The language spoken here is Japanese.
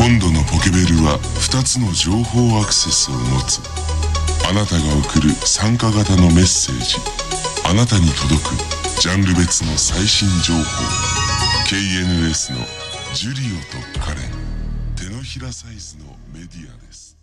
今度のポケベルは2つの情報アクセスを持つ。あなたが送る参加型のメッセージ。あなたに届くジャンル別の最新情報。KNS のジュリオとカレン手のひらサイズのメディアです。